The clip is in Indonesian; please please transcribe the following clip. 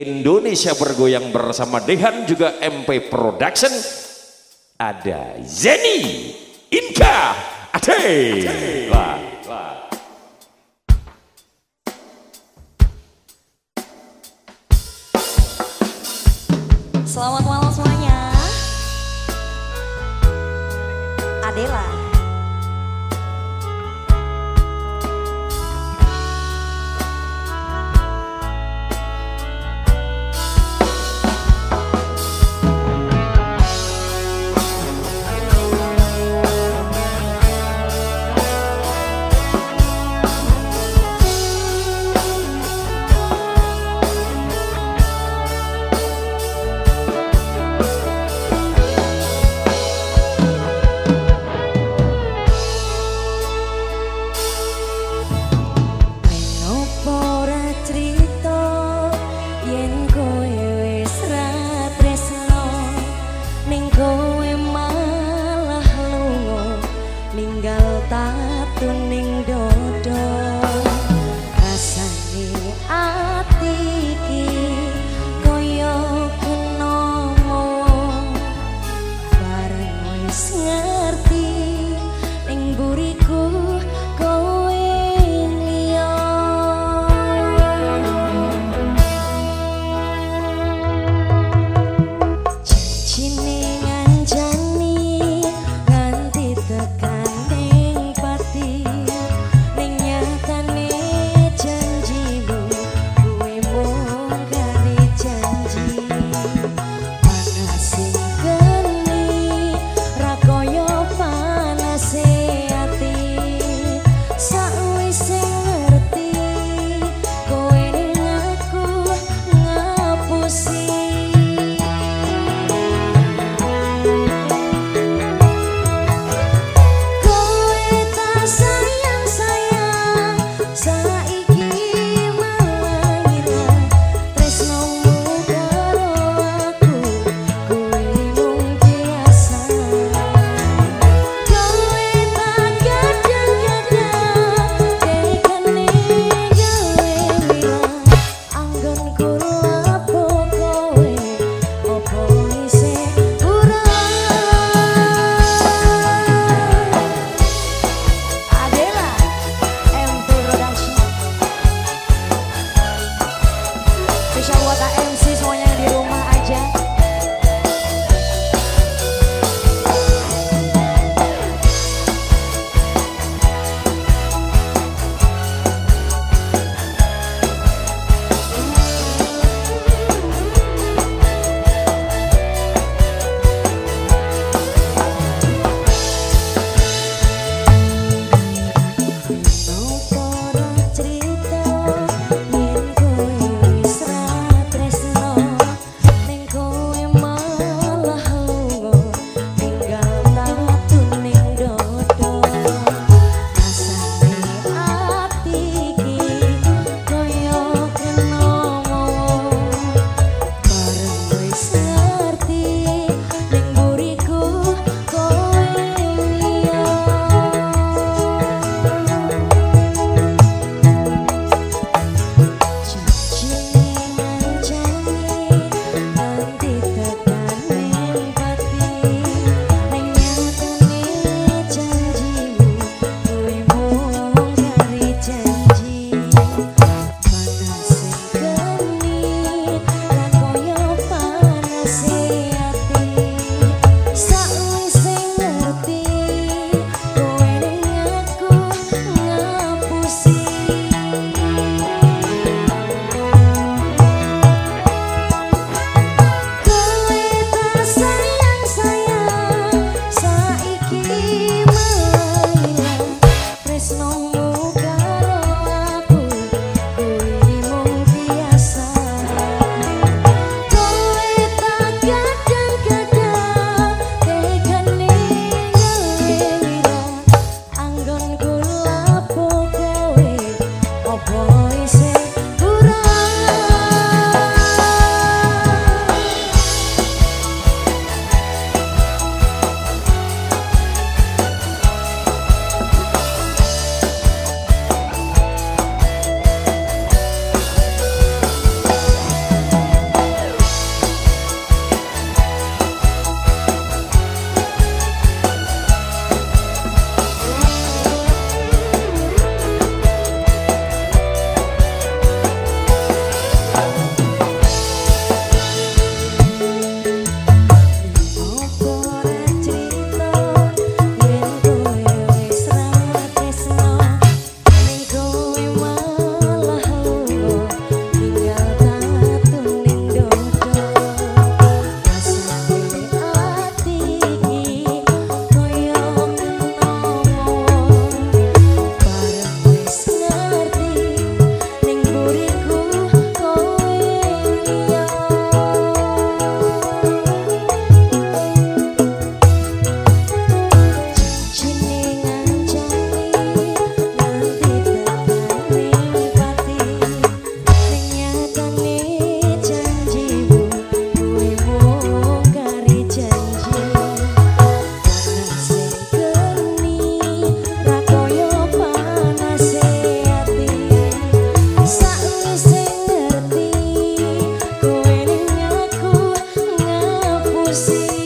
Indonesia bergoyang bersama Dehan juga MP Production. Ada Zeni Inka. Ade. Selamat malam semuanya. Adela You. see.